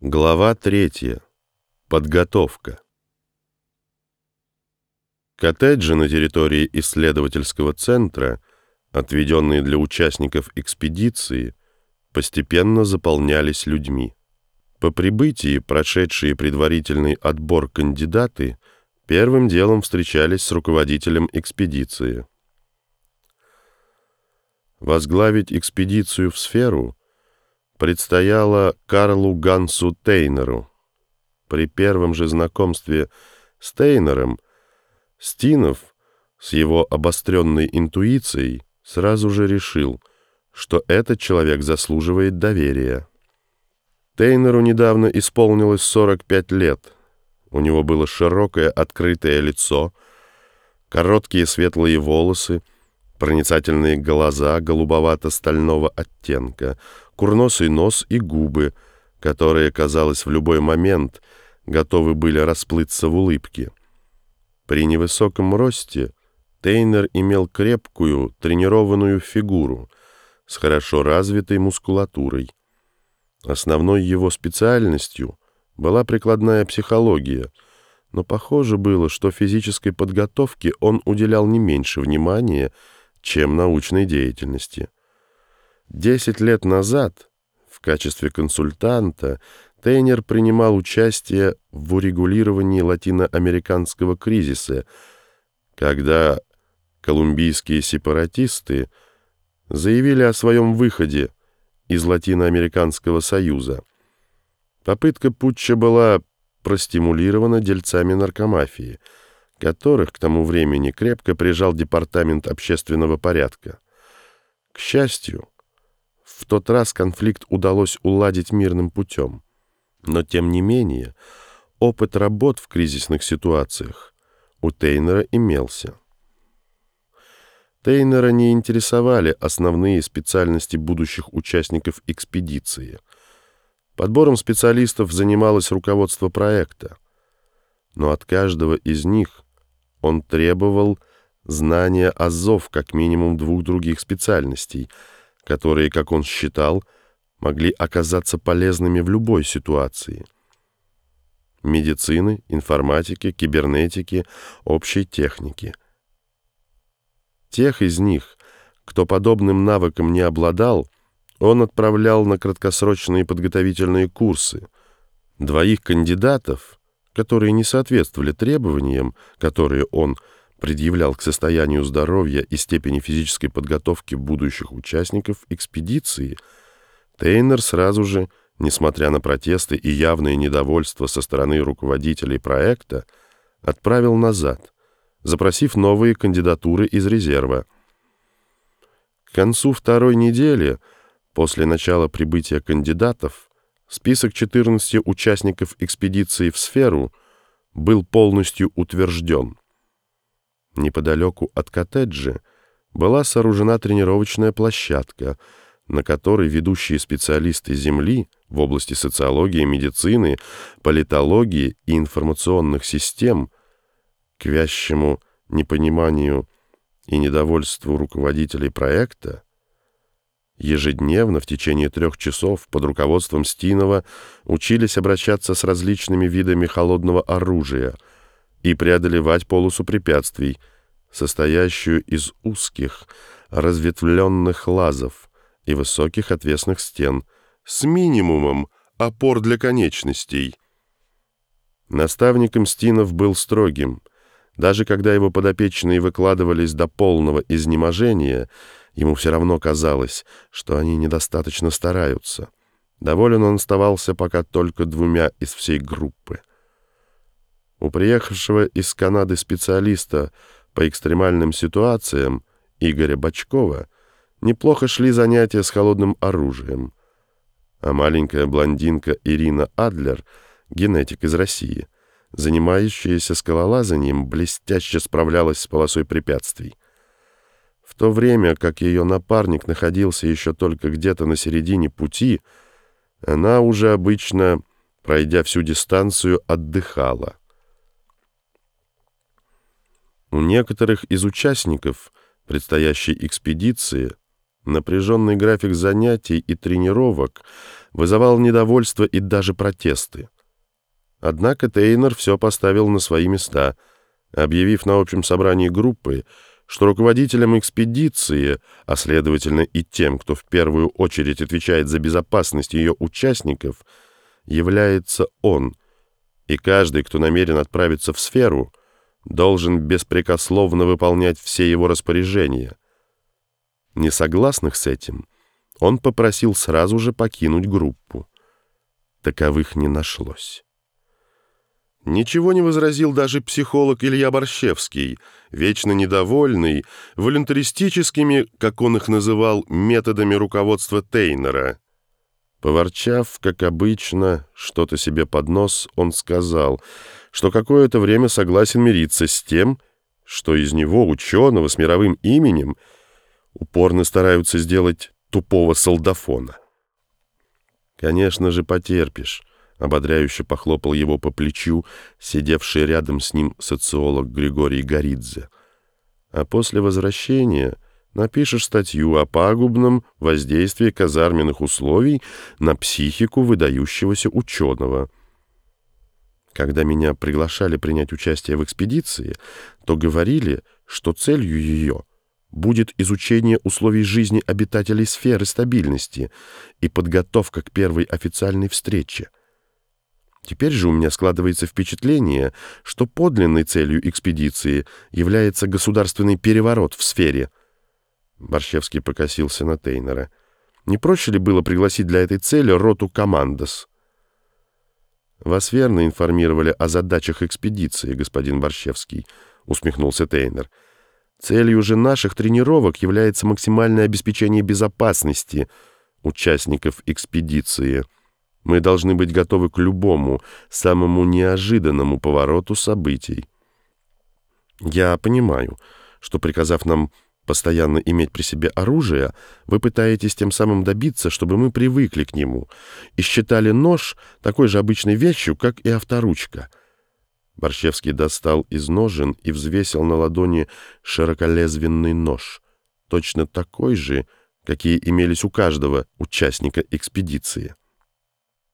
Глава третья. Подготовка. Коттеджи на территории исследовательского центра, отведенные для участников экспедиции, постепенно заполнялись людьми. По прибытии прошедшие предварительный отбор кандидаты первым делом встречались с руководителем экспедиции. Возглавить экспедицию в сферу предстояло Карлу Гансу Тейнеру. При первом же знакомстве с Тейнером Стинов с его обостренной интуицией сразу же решил, что этот человек заслуживает доверия. Тейнеру недавно исполнилось 45 лет. У него было широкое открытое лицо, короткие светлые волосы, проницательные глаза голубовато-стального оттенка, курносый нос и губы, которые, казалось, в любой момент готовы были расплыться в улыбке. При невысоком росте Тейнер имел крепкую, тренированную фигуру с хорошо развитой мускулатурой. Основной его специальностью была прикладная психология, но похоже было, что физической подготовке он уделял не меньше внимания, чем научной деятельности. Десять лет назад в качестве консультанта Тейнер принимал участие в урегулировании латиноамериканского кризиса, когда колумбийские сепаратисты заявили о своем выходе из Латиноамериканского союза. Попытка путча была простимулирована дельцами наркомафии – которых к тому времени крепко прижал Департамент общественного порядка. К счастью, в тот раз конфликт удалось уладить мирным путем. Но, тем не менее, опыт работ в кризисных ситуациях у Тейнера имелся. Тейнера не интересовали основные специальности будущих участников экспедиции. Подбором специалистов занималось руководство проекта. Но от каждого из них – он требовал знания азов как минимум двух других специальностей, которые, как он считал, могли оказаться полезными в любой ситуации. Медицины, информатики, кибернетики, общей техники. Тех из них, кто подобным навыком не обладал, он отправлял на краткосрочные подготовительные курсы. Двоих кандидатов — которые не соответствовали требованиям, которые он предъявлял к состоянию здоровья и степени физической подготовки будущих участников экспедиции, Тейнер сразу же, несмотря на протесты и явное недовольство со стороны руководителей проекта, отправил назад, запросив новые кандидатуры из резерва. К концу второй недели, после начала прибытия кандидатов, Список 14 участников экспедиции в сферу был полностью утвержден. Неподалеку от коттеджа была сооружена тренировочная площадка, на которой ведущие специалисты Земли в области социологии, медицины, политологии и информационных систем к вящему непониманию и недовольству руководителей проекта Ежедневно в течение трех часов под руководством Стинова учились обращаться с различными видами холодного оружия и преодолевать полосу препятствий, состоящую из узких, разветвленных лазов и высоких отвесных стен с минимумом опор для конечностей. Наставником Стинов был строгим. Даже когда его подопечные выкладывались до полного изнеможения – Ему все равно казалось, что они недостаточно стараются. Доволен он оставался пока только двумя из всей группы. У приехавшего из Канады специалиста по экстремальным ситуациям Игоря Бочкова неплохо шли занятия с холодным оружием, а маленькая блондинка Ирина Адлер, генетик из России, занимающаяся скалолазанием, блестяще справлялась с полосой препятствий. В то время как ее напарник находился еще только где-то на середине пути, она уже обычно, пройдя всю дистанцию, отдыхала. У некоторых из участников предстоящей экспедиции Напряженный график занятий и тренировок вызывал недовольство и даже протесты. Однако Тейнер все поставил на свои места, объявив на общем собрании группы, что руководителем экспедиции, а следовательно и тем, кто в первую очередь отвечает за безопасность ее участников, является он, и каждый, кто намерен отправиться в сферу, должен беспрекословно выполнять все его распоряжения. Несогласных с этим он попросил сразу же покинуть группу. Таковых не нашлось. Ничего не возразил даже психолог Илья Борщевский, вечно недовольный волюнтаристическими, как он их называл, методами руководства Тейнера. Поворчав, как обычно, что-то себе под нос, он сказал, что какое-то время согласен мириться с тем, что из него, ученого с мировым именем, упорно стараются сделать тупого солдафона. «Конечно же, потерпишь», Ободряюще похлопал его по плечу сидевший рядом с ним социолог Григорий Горидзе. А после возвращения напишешь статью о пагубном воздействии казарменных условий на психику выдающегося ученого. Когда меня приглашали принять участие в экспедиции, то говорили, что целью ее будет изучение условий жизни обитателей сферы стабильности и подготовка к первой официальной встрече. Теперь же у меня складывается впечатление, что подлинной целью экспедиции является государственный переворот в сфере. Борщевский покосился на Тейнера. Не проще ли было пригласить для этой цели роту «Командос»? «Вас верно информировали о задачах экспедиции, господин Борщевский», — усмехнулся Тейнер. «Целью же наших тренировок является максимальное обеспечение безопасности участников экспедиции». Мы должны быть готовы к любому, самому неожиданному повороту событий. Я понимаю, что, приказав нам постоянно иметь при себе оружие, вы пытаетесь тем самым добиться, чтобы мы привыкли к нему и считали нож такой же обычной вещью, как и авторучка. Борщевский достал из ножен и взвесил на ладони широколезвенный нож, точно такой же, какие имелись у каждого участника экспедиции.